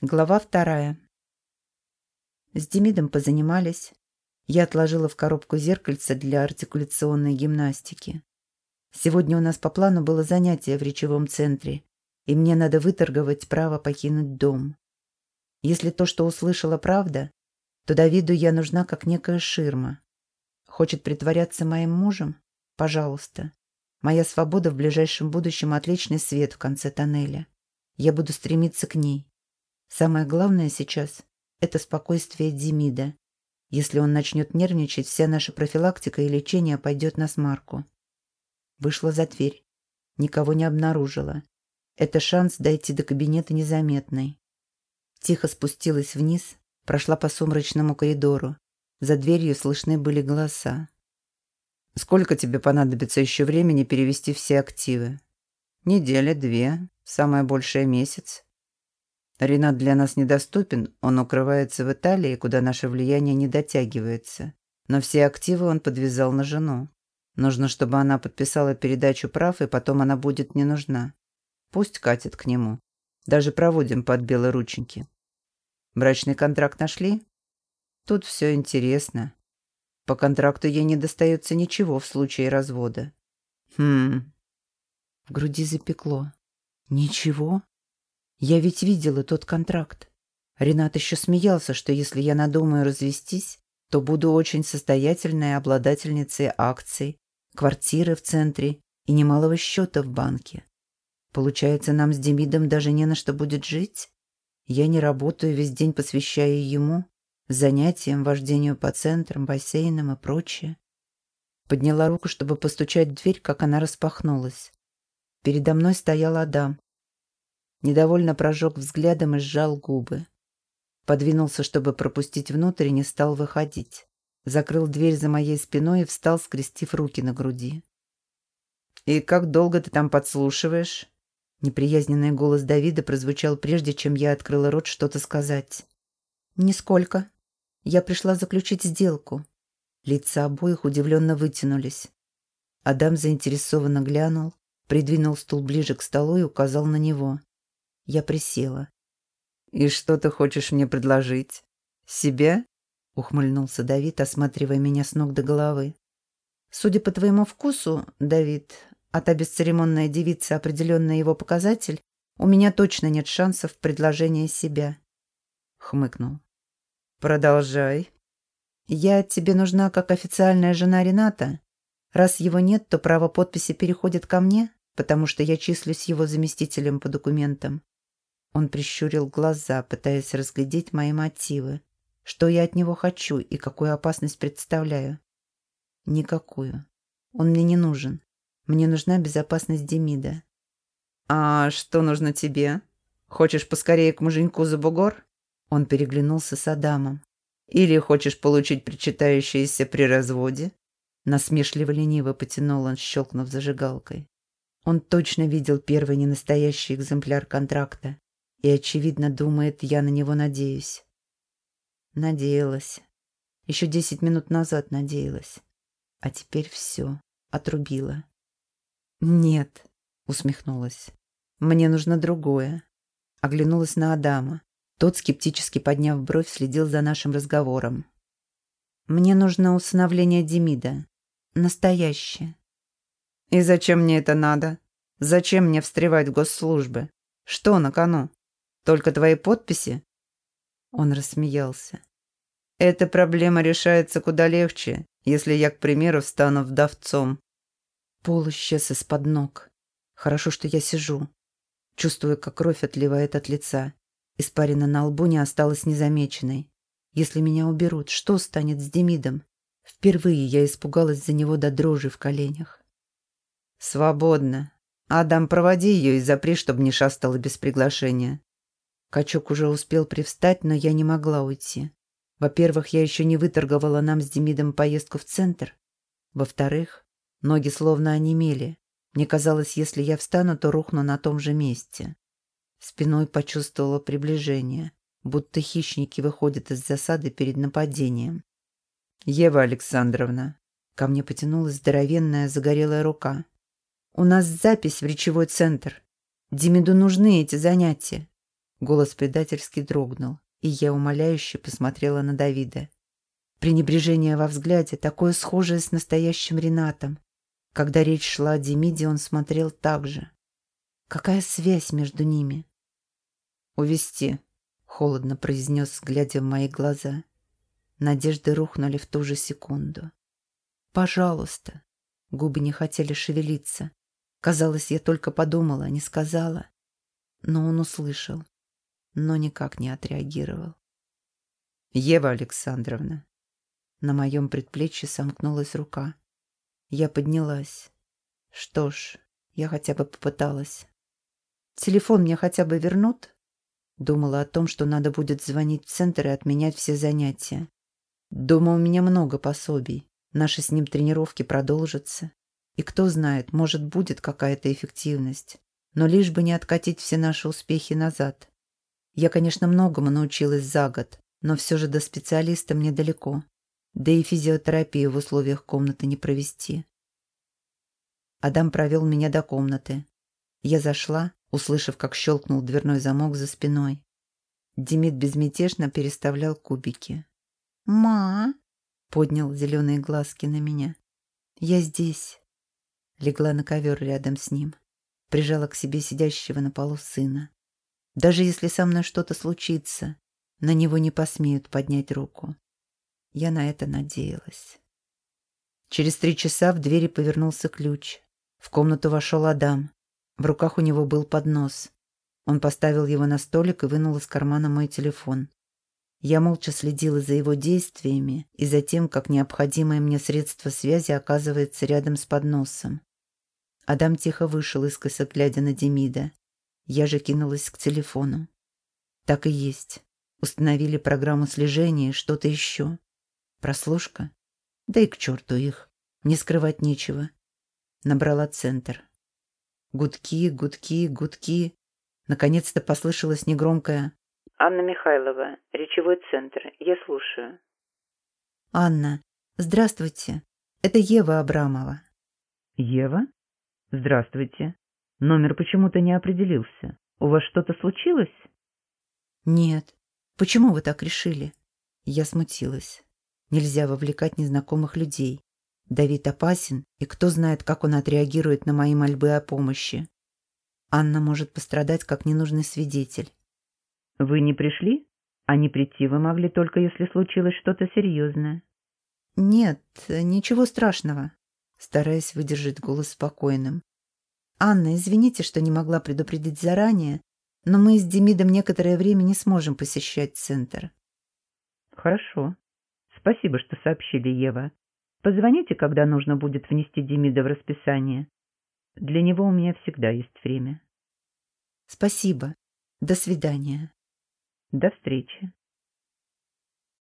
Глава вторая. С Демидом позанимались. Я отложила в коробку зеркальце для артикуляционной гимнастики. Сегодня у нас по плану было занятие в речевом центре, и мне надо выторговать право покинуть дом. Если то, что услышала, правда, то Давиду я нужна как некая ширма. Хочет притворяться моим мужем? Пожалуйста. Моя свобода в ближайшем будущем – отличный свет в конце тоннеля. Я буду стремиться к ней. Самое главное сейчас – это спокойствие Демида. Если он начнет нервничать, вся наша профилактика и лечение пойдет на смарку. Вышла за дверь. Никого не обнаружила. Это шанс дойти до кабинета незаметной. Тихо спустилась вниз, прошла по сумрачному коридору. За дверью слышны были голоса. «Сколько тебе понадобится еще времени перевести все активы?» «Неделя, две, самое большее месяц. Ренат для нас недоступен, он укрывается в Италии, куда наше влияние не дотягивается. Но все активы он подвязал на жену. Нужно, чтобы она подписала передачу прав, и потом она будет не нужна. Пусть катит к нему. Даже проводим под белые рученьки. Брачный контракт нашли? Тут все интересно. По контракту ей не достается ничего в случае развода. Хм. В груди запекло. Ничего? Я ведь видела тот контракт. Ренат еще смеялся, что если я надумаю развестись, то буду очень состоятельной обладательницей акций, квартиры в центре и немалого счета в банке. Получается, нам с Демидом даже не на что будет жить? Я не работаю, весь день посвящая ему, занятиям, вождению по центрам, бассейнам и прочее. Подняла руку, чтобы постучать в дверь, как она распахнулась. Передо мной стоял Адам, Недовольно прожег взглядом и сжал губы. Подвинулся, чтобы пропустить внутрь, и не стал выходить. Закрыл дверь за моей спиной и встал, скрестив руки на груди. «И как долго ты там подслушиваешь?» Неприязненный голос Давида прозвучал прежде, чем я открыла рот что-то сказать. «Нисколько. Я пришла заключить сделку». Лица обоих удивленно вытянулись. Адам заинтересованно глянул, придвинул стул ближе к столу и указал на него. Я присела. «И что ты хочешь мне предложить? Себя?» — ухмыльнулся Давид, осматривая меня с ног до головы. «Судя по твоему вкусу, Давид, а та бесцеремонная девица определенный его показатель, у меня точно нет шансов в предложении себя», — хмыкнул. «Продолжай». «Я тебе нужна как официальная жена Рената. Раз его нет, то право подписи переходит ко мне, потому что я числюсь его заместителем по документам. Он прищурил глаза, пытаясь разглядеть мои мотивы. Что я от него хочу и какую опасность представляю? Никакую. Он мне не нужен. Мне нужна безопасность Демида. «А что нужно тебе? Хочешь поскорее к муженьку за бугор?» Он переглянулся с Адамом. «Или хочешь получить причитающееся при разводе?» Насмешливо-лениво потянул он, щелкнув зажигалкой. Он точно видел первый ненастоящий экземпляр контракта и, очевидно, думает, я на него надеюсь. Надеялась. Еще десять минут назад надеялась. А теперь все. Отрубила. «Нет», — усмехнулась. «Мне нужно другое». Оглянулась на Адама. Тот, скептически подняв бровь, следил за нашим разговором. «Мне нужно усыновление Демида. Настоящее». «И зачем мне это надо? Зачем мне встревать в госслужбы? Что на кону?» Только твои подписи?» Он рассмеялся. «Эта проблема решается куда легче, если я, к примеру, стану вдовцом». Пол исчез из-под ног. Хорошо, что я сижу. Чувствую, как кровь отливает от лица. Испарина на лбу не осталась незамеченной. Если меня уберут, что станет с Демидом? Впервые я испугалась за него до дрожи в коленях. «Свободно. Адам, проводи ее и запри, чтобы не шастала без приглашения». Качок уже успел привстать, но я не могла уйти. Во-первых, я еще не выторговала нам с Демидом поездку в центр. Во-вторых, ноги словно онемели. Мне казалось, если я встану, то рухну на том же месте. Спиной почувствовала приближение, будто хищники выходят из засады перед нападением. «Ева Александровна!» Ко мне потянулась здоровенная загорелая рука. «У нас запись в речевой центр. Демиду нужны эти занятия. Голос предательски дрогнул, и я умоляюще посмотрела на Давида. Пренебрежение во взгляде, такое схожее с настоящим Ренатом. Когда речь шла о Демиде, он смотрел так же. Какая связь между ними? «Увести», — холодно произнес, глядя в мои глаза. Надежды рухнули в ту же секунду. «Пожалуйста». Губы не хотели шевелиться. Казалось, я только подумала, не сказала. Но он услышал, но никак не отреагировал. «Ева Александровна». На моем предплечье сомкнулась рука. Я поднялась. Что ж, я хотя бы попыталась. Телефон мне хотя бы вернут? Думала о том, что надо будет звонить в центр и отменять все занятия. Дома у меня много пособий. Наши с ним тренировки продолжатся. И кто знает, может, будет какая-то эффективность. Но лишь бы не откатить все наши успехи назад. Я, конечно, многому научилась за год, но все же до специалиста мне далеко. Да и физиотерапию в условиях комнаты не провести. Адам провел меня до комнаты. Я зашла, услышав, как щелкнул дверной замок за спиной. Демид безмятежно переставлял кубики. «Ма!» — поднял зеленые глазки на меня. «Я здесь». Легла на ковер рядом с ним. Прижала к себе сидящего на полу сына. Даже если со мной что-то случится, на него не посмеют поднять руку. Я на это надеялась. Через три часа в двери повернулся ключ. В комнату вошел Адам. В руках у него был поднос. Он поставил его на столик и вынул из кармана мой телефон. Я молча следила за его действиями и за тем, как необходимое мне средство связи оказывается рядом с подносом. Адам тихо вышел, искоса глядя на Демида. Я же кинулась к телефону. Так и есть. Установили программу слежения и что-то еще. Прослушка? Да и к черту их. Не скрывать нечего. Набрала центр. Гудки, гудки, гудки. Наконец-то послышалось негромкое «Анна Михайлова, речевой центр. Я слушаю». «Анна, здравствуйте. Это Ева Абрамова». «Ева? Здравствуйте. Номер почему-то не определился. У вас что-то случилось?» «Нет. Почему вы так решили?» Я смутилась. Нельзя вовлекать незнакомых людей. Давид опасен, и кто знает, как он отреагирует на мои мольбы о помощи. Анна может пострадать как ненужный свидетель. «Вы не пришли? А не прийти вы могли только, если случилось что-то серьезное». «Нет, ничего страшного», стараясь выдержать голос спокойным. «Анна, извините, что не могла предупредить заранее, но мы с Демидом некоторое время не сможем посещать центр». «Хорошо. Спасибо, что сообщили, Ева. Позвоните, когда нужно будет внести Демида в расписание. Для него у меня всегда есть время. Спасибо. До свидания. До встречи.